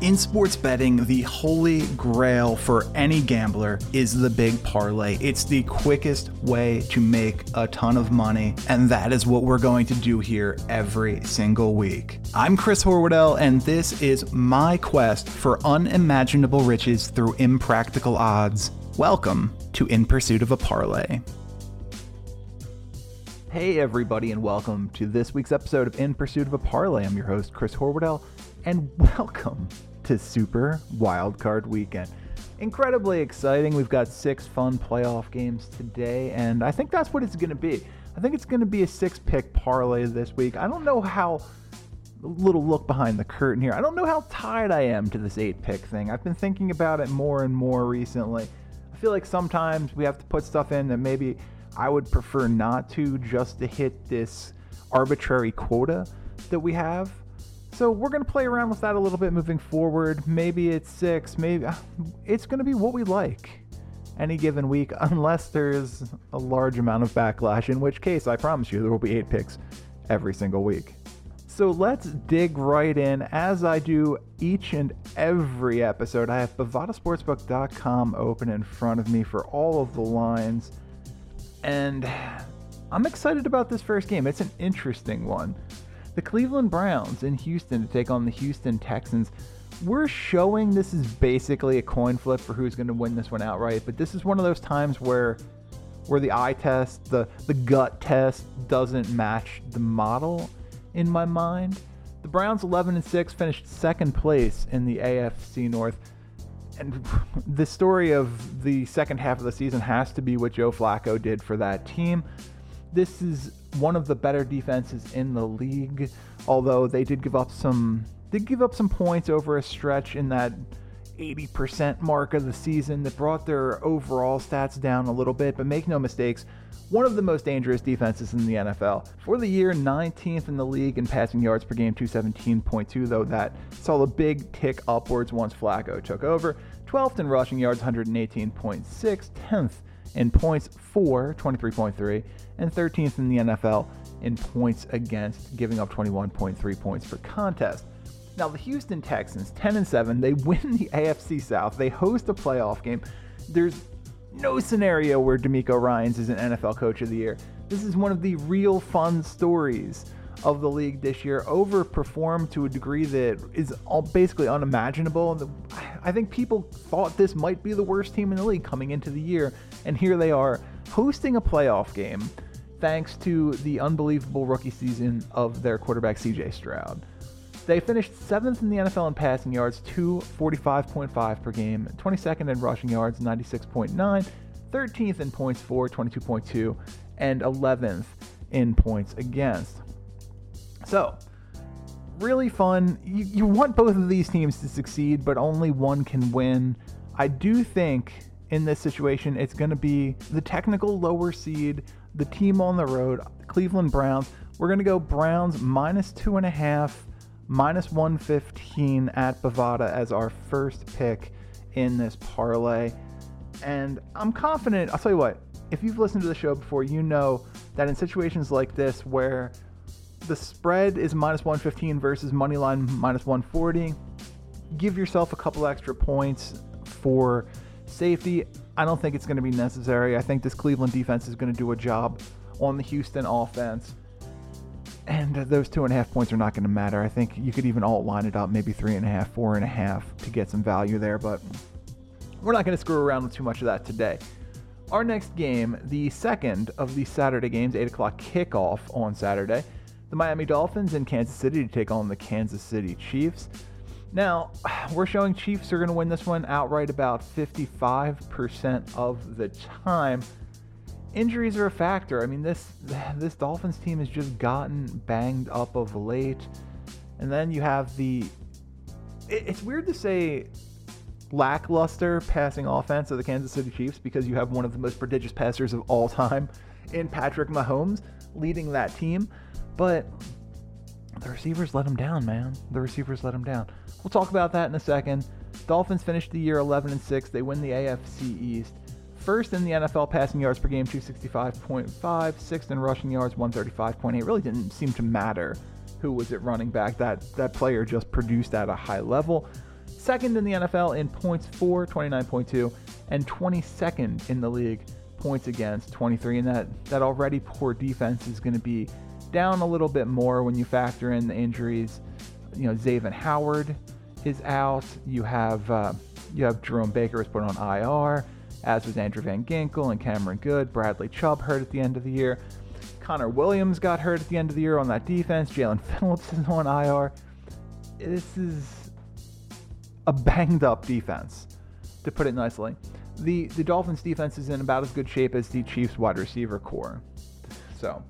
In sports betting, the holy grail for any gambler is the big parlay. It's the quickest way to make a ton of money, and that is what we're going to do here every single week. I'm Chris Horwoodell, and this is my quest for unimaginable riches through impractical odds. Welcome to In Pursuit of a Parlay. Hey, everybody, and welcome to this week's episode of In Pursuit of a Parlay. I'm your host, Chris Horwoodell, and welcome to Super Wildcard Weekend. Incredibly exciting. We've got six fun playoff games today, and I think that's what it's going to be. I think it's going to be a six pick parlay this week. I don't know how, a little look behind the curtain here, I don't know how tied I am to this eight pick thing. I've been thinking about it more and more recently. I feel like sometimes we have to put stuff in that maybe I would prefer not to just to hit this arbitrary quota that we have. So we're going to play around with that a little bit moving forward. Maybe it's six, maybe uh, it's going to be what we like any given week, unless there's a large amount of backlash, in which case I promise you there will be eight picks every single week. So let's dig right in. As I do each and every episode, I have bovadasportsbook.com open in front of me for all of the lines. And I'm excited about this first game. It's an interesting one the Cleveland Browns in Houston to take on the Houston Texans. We're showing this is basically a coin flip for who's going to win this one outright, but this is one of those times where where the eye test, the the gut test doesn't match the model in my mind. The Browns 11 and 6 finished second place in the AFC North. And the story of the second half of the season has to be what Joe Flacco did for that team. This is one of the better defenses in the league, although they did give up some did give up some points over a stretch in that 80% mark of the season that brought their overall stats down a little bit, but make no mistakes, one of the most dangerous defenses in the NFL. For the year, 19th in the league in passing yards per game, 217.2, though that saw a big tick upwards once Flacco took over. 12th in rushing yards, 118.6, 10th in points for 23.3, and 13th in the NFL in points against, giving up 21.3 points per contest. Now the Houston Texans, 10 and 7, they win the AFC South. They host a playoff game. There's no scenario where DeMeco Ryans is an NFL Coach of the Year. This is one of the real fun stories of the league this year. Overperformed to a degree that is all basically unimaginable. I think people thought this might be the worst team in the league coming into the year, and here they are hosting a playoff game thanks to the unbelievable rookie season of their quarterback CJ Stroud. They finished seventh in the NFL in passing yards, 245.5 per game, 22nd in rushing yards, 96.9, 13th in points for, 22.2, and 11th in points against. So, really fun. You, you want both of these teams to succeed, but only one can win. I do think in this situation it's going to be the technical lower seed, the team on the road, Cleveland Browns. We're going to go Browns minus two and a half, minus 115 at Bovada as our first pick in this parlay. And I'm confident, I'll tell you what, if you've listened to the show before, you know that in situations like this where the spread is minus 115 versus money line minus 140. Give yourself a couple extra points for safety. I don't think it's going to be necessary. I think this Cleveland defense is going to do a job on the Houston offense. And those two and a half points are not going to matter. I think you could even alt line it up, maybe three and a half, four and a half to get some value there, but we're not going to screw around with too much of that today. Our next game, the second of the Saturday games, 8 o'clock kickoff on Saturday, the Miami Dolphins in Kansas City to take on the Kansas City Chiefs. Now, we're showing Chiefs are going to win this one outright about 55% of the time. Injuries are a factor. I mean, this this Dolphins team has just gotten banged up of late. And then you have the it's weird to say lackluster passing offense of the Kansas City Chiefs because you have one of the most prodigious passers of all time in Patrick Mahomes leading that team. But the receivers let him down, man. The receivers let him down. We'll talk about that in a second. Dolphins finished the year 11 and 6. They win the AFC East. First in the NFL passing yards per game, 265.5. Sixth in rushing yards, 135.8. Really didn't seem to matter who was at running back. That that player just produced at a high level. second in the NFL in points for, 29.2, and 22nd in the league points against, 23. And that, that already poor defense is going to be down a little bit more when you factor in the injuries. You know, Xavier Howard is out. You have uh, you have Jerome Baker was put on IR, as was Andrew Van Ginkel and Cameron Goode. Bradley Chubb hurt at the end of the year. Connor Williams got hurt at the end of the year on that defense. Jaelan Phillips is on IR. This is a banged up defense, to put it nicely. The the Dolphins defense is in about as good shape as the Chiefs wide receiver core. So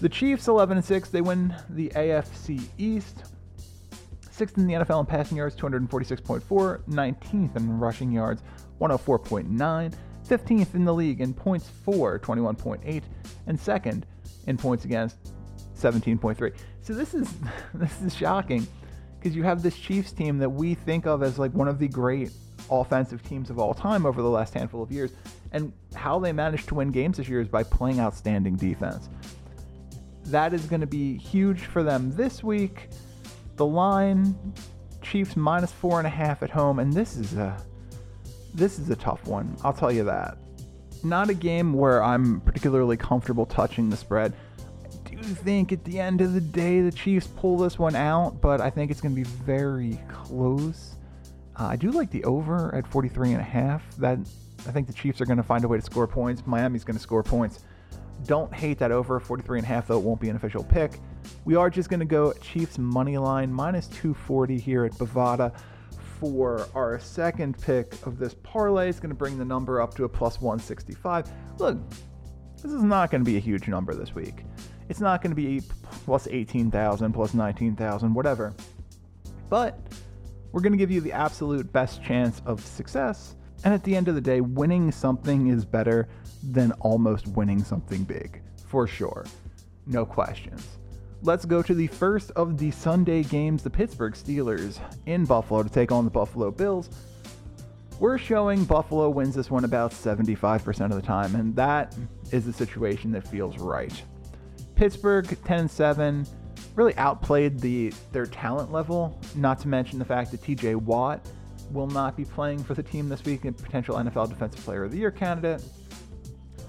the Chiefs 11 and 6, they win the AFC East. Sixth in the NFL in passing yards, 246.4. 19th in rushing yards, 104.9. 15th in the league in points for, 21.8. And second in points against, 17.3. So this is this is shocking because you have this Chiefs team that we think of as like one of the great offensive teams of all time over the last handful of years. And how they managed to win games this year is by playing outstanding defense. That is going to be huge for them this week. The line, Chiefs minus four and a half at home, and this is a this is a tough one. I'll tell you that. Not a game where I'm particularly comfortable touching the spread. I do think at the end of the day the Chiefs pull this one out, but I think it's going to be very close. Uh, I do like the over at 43 and a half. That I think the Chiefs are going to find a way to score points. Miami's going to score points. Don't hate that over 43 and a half though. It won't be an official pick. We are just going to go Chiefs money line minus 240 here at Bovada for our second pick of this parlay. It's going to bring the number up to a plus 165. Look, this is not going to be a huge number this week. It's not going to be plus 18,000, plus 19,000, whatever. But we're going to give you the absolute best chance of success. And at the end of the day, winning something is better than almost winning something big, for sure. No questions. Let's go to the first of the Sunday games the Pittsburgh Steelers in Buffalo to take on the Buffalo Bills. We're showing Buffalo wins this one about 75% of the time, and that is the situation that feels right. Pittsburgh 10 7 really outplayed the their talent level, not to mention the fact that TJ Watt will not be playing for the team this week, a potential NFL Defensive Player of the Year candidate.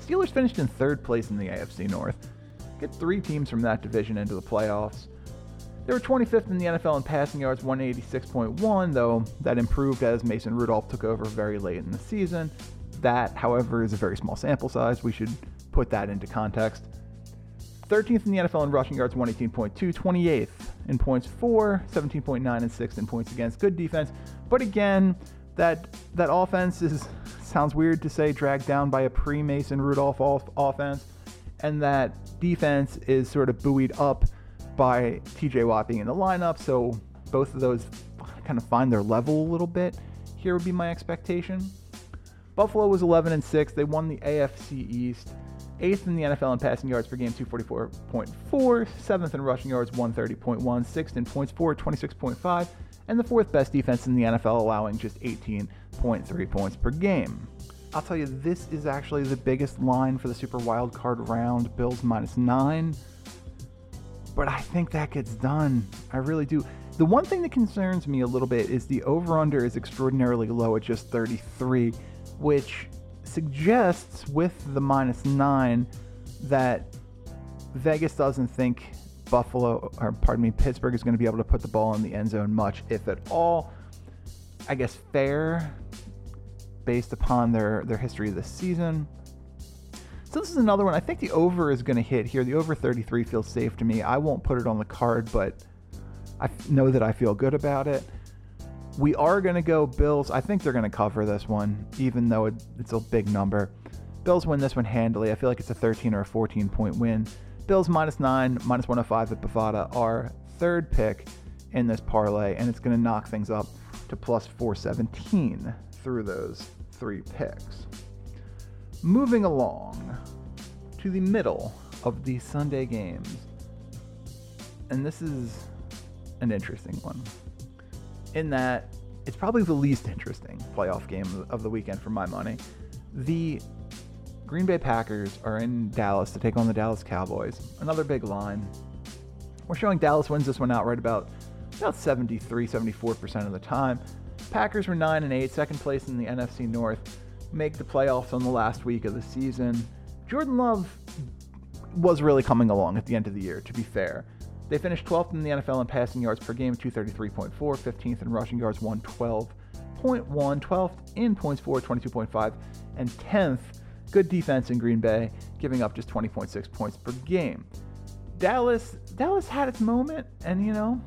Steelers finished in third place in the AFC North. Get three teams from that division into the playoffs. They were 25th in the NFL in passing yards, 186.1, though that improved as Mason Rudolph took over very late in the season. That, however, is a very small sample size. We should put that into context. 13th in the NFL in rushing yards, 118.2, 28th in points for, 17.9 and 6th in points against. Good defense, but again, that that offense is sounds weird to say dragged down by a pre-Mason Rudolph off offense, and that defense is sort of buoyed up by TJ Watt being in the lineup. So both of those kind of find their level a little bit. Here would be my expectation. Buffalo was 11 and 6. They won the AFC East. Eighth in the NFL in passing yards per game, 244.4. Seventh in rushing yards, 130.1. Sixth in points for, 26.5 and the fourth best defense in the NFL, allowing just 18.3 points per game. I'll tell you, this is actually the biggest line for the Super Wild Card round. Bills minus nine. But I think that gets done. I really do. The one thing that concerns me a little bit is the over under is extraordinarily low at just 33, which suggests with the minus nine that Vegas doesn't think Buffalo, or pardon me, Pittsburgh is going to be able to put the ball in the end zone much, if at all. I guess fair based upon their, their history this season. So this is another one. I think the over is going to hit here. The over 33 feels safe to me. I won't put it on the card, but I know that I feel good about it. We are going to go Bills. I think they're going to cover this one, even though it, it's a big number. Bills win this one handily. I feel like it's a 13 or a 14 point win. Bills minus nine, minus 105 at Bovada, our third pick in this parlay, and it's going to knock things up to plus 417 through those three picks. Moving along to the middle of the Sunday games, and this is an interesting one, in that it's probably the least interesting playoff game of the weekend for my money. The Green Bay Packers are in Dallas to take on the Dallas Cowboys. Another big line. We're showing Dallas wins this one outright about about 73, 74% of the time. Packers were 9 and 8, second place in the NFC North, make the playoffs on the last week of the season. Jordan Love was really coming along at the end of the year, to be fair. They finished 12th in the NFL in passing yards per game, 233.4, 15th in rushing yards, 112.1, 12th in points for 22.5, and 10th, good defense in Green Bay, giving up just 20.6 points per game. Dallas, Dallas had its moment, and you know,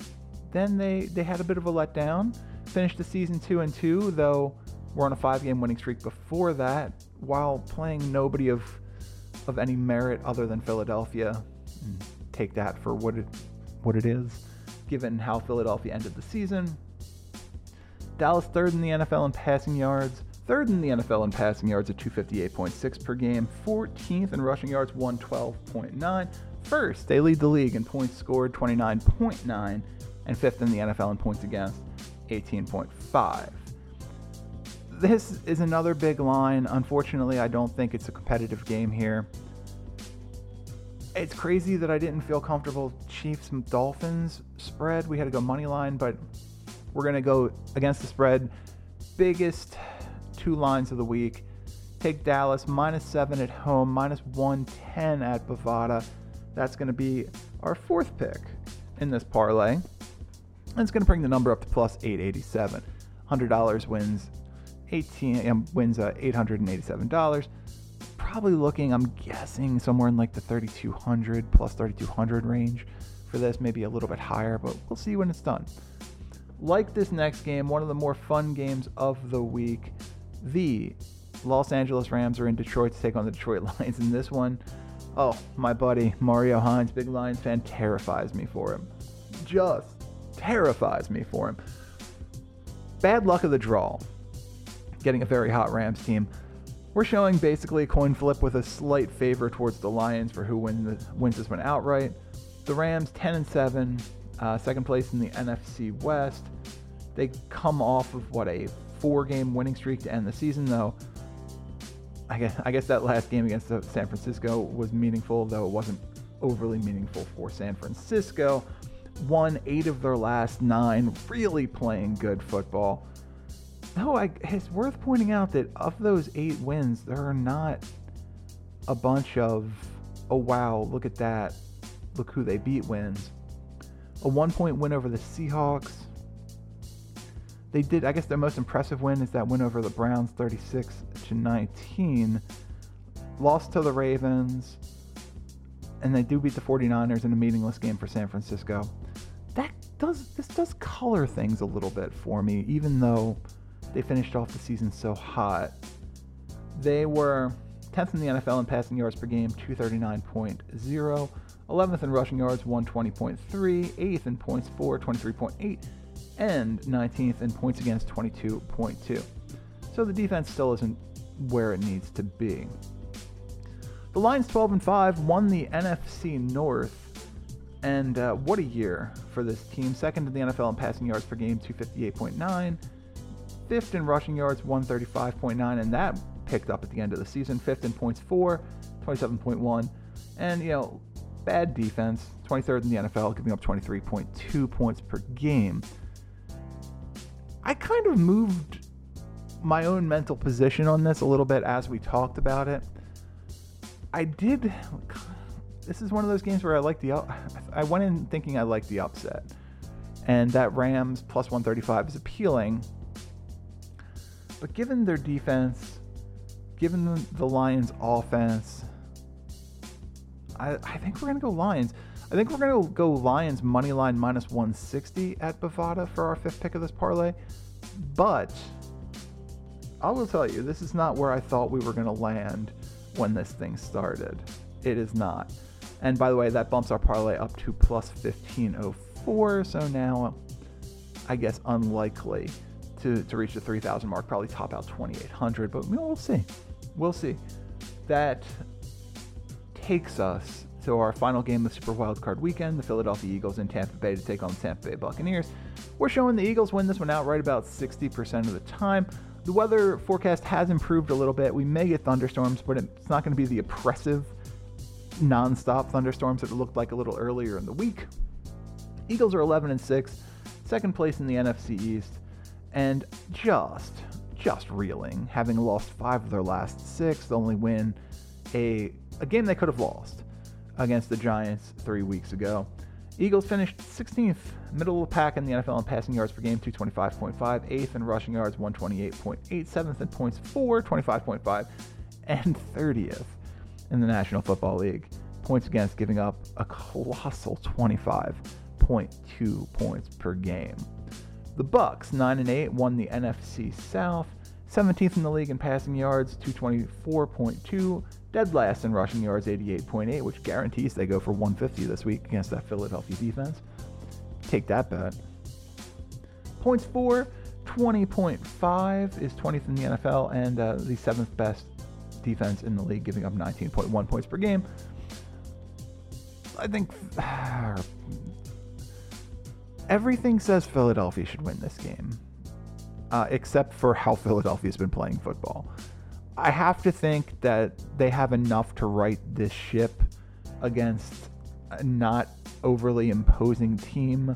then they they had a bit of a letdown. Finished the season two and two, though we're on a five-game winning streak before that, while playing nobody of of any merit other than Philadelphia. Hmm. Take that for what it what it is, given how Philadelphia ended the season. Dallas third in the NFL in passing yards, third in the NFL in passing yards at 258.6 per game, 14th in rushing yards, 112.9. First, they lead the league in points scored, 29.9, and fifth in the NFL in points against, 18.5. This is another big line. Unfortunately, I don't think it's a competitive game here. It's crazy that I didn't feel comfortable Chiefs Dolphins spread. We had to go money line, but we're going to go against the spread. Biggest two lines of the week. Take Dallas minus seven at home, minus 110 at Bovada. That's going to be our fourth pick in this parlay. And it's going to bring the number up to plus 887. $100 wins 18 um, wins uh, $887 probably looking, I'm guessing, somewhere in like the 3200 plus 3200 range for this, maybe a little bit higher, but we'll see when it's done. Like this next game, one of the more fun games of the week, the Los Angeles Rams are in Detroit to take on the Detroit Lions. In this one, oh, my buddy Mario Hines, big Lions fan, terrifies me for him. Just terrifies me for him. Bad luck of the draw. Getting a very hot Rams team. We're showing basically a coin flip with a slight favor towards the Lions for who win the, wins this one outright. The Rams 10 and 7, uh, second place in the NFC West. They come off of what a four-game winning streak to end the season, though. I guess, I guess that last game against San Francisco was meaningful, though it wasn't overly meaningful for San Francisco. Won eight of their last nine, really playing good football. No, I, it's worth pointing out that of those eight wins, there are not a bunch of, oh wow, look at that, look who they beat wins. A one point win over the Seahawks. They did, I guess their most impressive win is that win over the Browns 36 to 19. Lost to the Ravens. And they do beat the 49ers in a meaningless game for San Francisco. That does, this does color things a little bit for me, even though they finished off the season so hot. They were 10th in the NFL in passing yards per game, 239.0. 11th in rushing yards, 120.3. 8th in points for, 23.8. And 19th in points against, 22.2. So the defense still isn't where it needs to be. The Lions 12 and 5 won the NFC North. And uh, what a year for this team. Second in the NFL in passing yards per game, 258.9 fifth in rushing yards, 135.9, and that picked up at the end of the season. Fifth in points for, 27.1. And, you know, bad defense, 23rd in the NFL, giving up 23.2 points per game. I kind of moved my own mental position on this a little bit as we talked about it. I did. This is one of those games where I like the. I went in thinking I liked the upset, and that Rams plus 135 is appealing but given their defense, given the Lions' offense, I, I think we're going to go Lions. I think we're going to go Lions money line minus 160 at Bovada for our fifth pick of this parlay. But I will tell you, this is not where I thought we were going to land when this thing started. It is not. And by the way, that bumps our parlay up to plus 1504. So now, I guess unlikely to, to reach the 3,000 mark, probably top out 2,800, but we'll see. We'll see. That takes us to our final game of Super Wildcard Weekend, the Philadelphia Eagles in Tampa Bay to take on the Tampa Bay Buccaneers. We're showing the Eagles win this one outright about 60% of the time. The weather forecast has improved a little bit. We may get thunderstorms, but it's not going to be the oppressive, nonstop thunderstorms that it looked like a little earlier in the week. Eagles are 11 and 6, second place in the NFC East and just, just reeling, having lost five of their last six. The only win a, a game they could have lost against the Giants three weeks ago. Eagles finished 16th, middle of the pack in the NFL in passing yards per game, 225.5, 8th in rushing yards, 128.8, 7th in points, 4, 25.5, and 30th in the National Football League. Points against giving up a colossal 25.2 points per game. The Bucks, 9 and 8, won the NFC South, 17th in the league in passing yards, 224.2, dead last in rushing yards, 88.8, which guarantees they go for 150 this week against that Philadelphia defense. Take that bet. Points for 20.5 is 20th in the NFL and uh, the seventh best defense in the league, giving up 19.1 points per game. I think everything says Philadelphia should win this game, uh, except for how Philadelphia's been playing football. I have to think that they have enough to right this ship against a not overly imposing team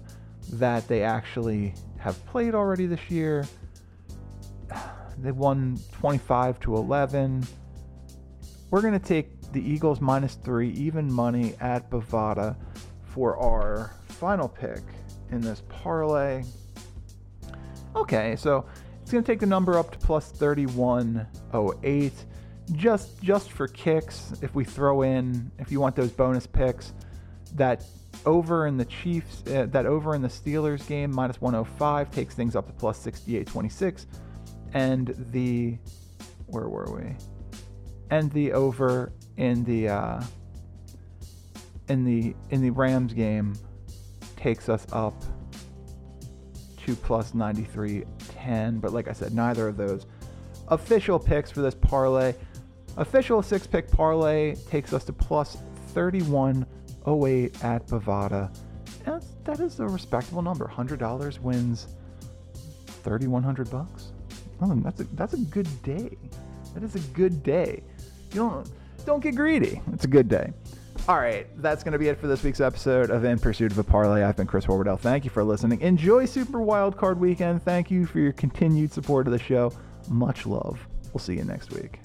that they actually have played already this year. They won 25 to 11. We're going to take the Eagles minus three, even money at Bovada for our final pick in this parlay. Okay, so it's going to take the number up to plus 3108 just just for kicks if we throw in if you want those bonus picks that over in the Chiefs uh, that over in the Steelers game minus 105 takes things up to plus 6826 and the where were we? And the over in the uh, in the in the Rams game takes us up to plus 93.10. But like I said, neither of those official picks for this parlay. Official six pick parlay takes us to plus 31.08 at Bovada. That's, that is a respectable number. $100 wins 3100 bucks. Oh, that's a, that's a good day. That is a good day. You don't don't get greedy. It's a good day. All right, that's going to be it for this week's episode of In Pursuit of a Parlay. I've been Chris Horwardell. Thank you for listening. Enjoy Super Wild Card Weekend. Thank you for your continued support of the show. Much love. We'll see you next week.